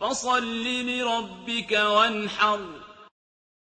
فَصَلِّ لِرَبِّكَ وَانْحَرْ.